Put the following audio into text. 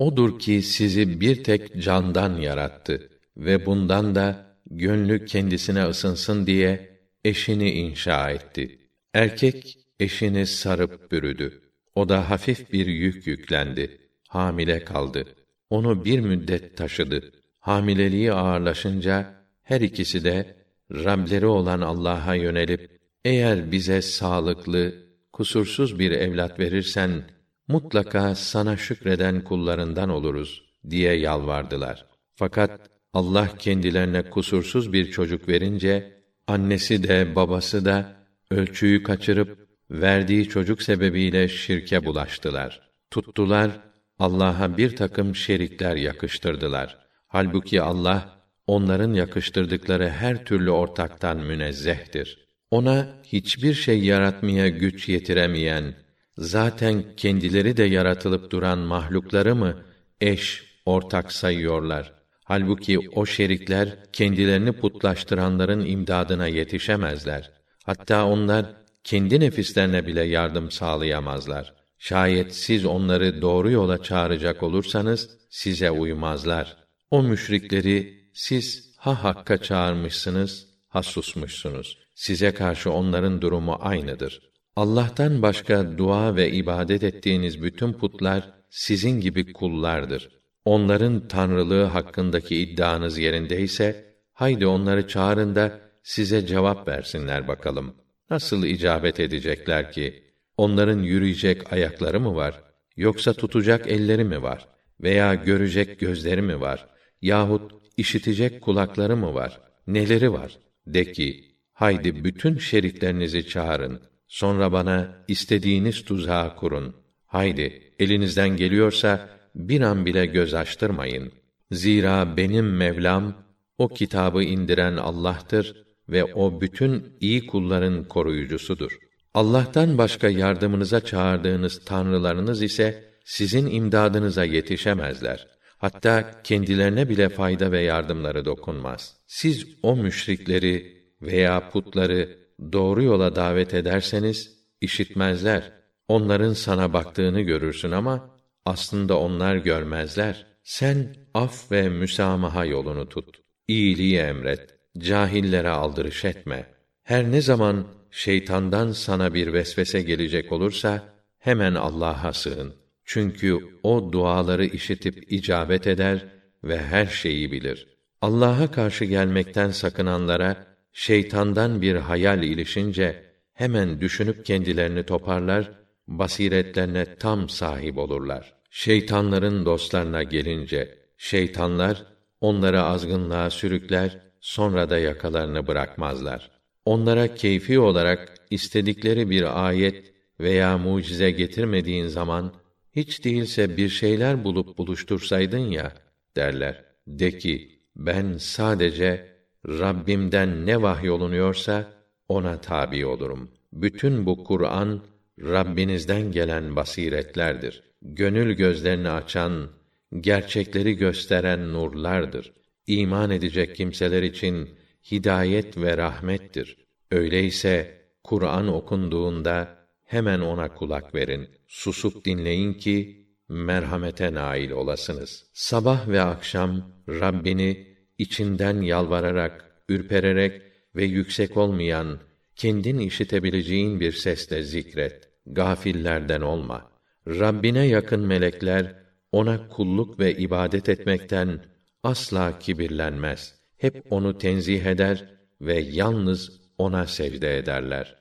Odur ki sizi bir tek candan yarattı ve bundan da gönlü kendisine ısınsın diye eşini inşa etti. Erkek eşini sarıp bürüdü. O da hafif bir yük yüklendi. Hamile kaldı. Onu bir müddet taşıdı. Hamileliği ağırlaşınca her ikisi de Rableri olan Allah'a yönelip eğer bize sağlıklı, kusursuz bir evlat verirsen mutlaka sana şükreden kullarından oluruz diye yalvardılar. Fakat Allah kendilerine kusursuz bir çocuk verince annesi de babası da ölçüyü kaçırıp verdiği çocuk sebebiyle şirke bulaştılar. Tuttular Allah'a bir takım şerikler yakıştırdılar. Halbuki Allah onların yakıştırdıkları her türlü ortaktan münezzehtir. Ona hiçbir şey yaratmaya güç yetiremeyen, zaten kendileri de yaratılıp duran mahlukları mı eş, ortak sayıyorlar? Halbuki o şerikler kendilerini putlaştıranların imdadına yetişemezler. Hatta onlar kendi nefislerine bile yardım sağlayamazlar. Şayet siz onları doğru yola çağıracak olursanız size uymazlar. O müşrikleri siz ha hakka çağırmışsınız, ha susmuşsunuz. Size karşı onların durumu aynıdır. Allah'tan başka dua ve ibadet ettiğiniz bütün putlar sizin gibi kullardır. Onların tanrılığı hakkındaki iddianız yerindeyse, haydi onları çağırın da size cevap versinler bakalım. Nasıl icabet edecekler ki? Onların yürüyecek ayakları mı var? Yoksa tutacak elleri mi var? Veya görecek gözleri mi var? Yahut işitecek kulakları mı var? Neleri var? De ki, haydi bütün şeriklerinizi çağırın. Sonra bana istediğiniz tuzağı kurun. Haydi, elinizden geliyorsa, bir an bile göz açtırmayın. Zira benim Mevlam, o kitabı indiren Allah'tır ve o bütün iyi kulların koruyucusudur. Allah'tan başka yardımınıza çağırdığınız tanrılarınız ise sizin imdadınıza yetişemezler. Hatta kendilerine bile fayda ve yardımları dokunmaz. Siz o müşrikleri veya putları doğru yola davet ederseniz işitmezler. Onların sana baktığını görürsün ama aslında onlar görmezler. Sen af ve müsamaha yolunu tut. İyiliği emret. Cahillere aldırış etme. Her ne zaman şeytandan sana bir vesvese gelecek olursa hemen Allah'a sığın. Çünkü o duaları işitip icabet eder ve her şeyi bilir. Allah'a karşı gelmekten sakınanlara şeytandan bir hayal ilişince hemen düşünüp kendilerini toparlar, basiretlerine tam sahip olurlar. Şeytanların dostlarına gelince şeytanlar onları azgınlığa sürükler, sonra da yakalarını bırakmazlar. Onlara keyfi olarak istedikleri bir ayet veya mucize getirmediğin zaman hiç değilse bir şeyler bulup buluştursaydın ya derler. De ki ben sadece Rabbimden ne vahyolunuyorsa ona tabi olurum. Bütün bu Kur'an Rabbinizden gelen basiretlerdir. Gönül gözlerini açan, gerçekleri gösteren nurlardır. İman edecek kimseler için hidayet ve rahmettir. Öyleyse Kur'an okunduğunda hemen ona kulak verin. Susup dinleyin ki merhamete nail olasınız. Sabah ve akşam Rabbini içinden yalvararak, ürpererek ve yüksek olmayan, kendin işitebileceğin bir sesle zikret. Gafillerden olma. Rabbine yakın melekler ona kulluk ve ibadet etmekten asla kibirlenmez. Hep onu tenzih eder ve yalnız ona secde ederler.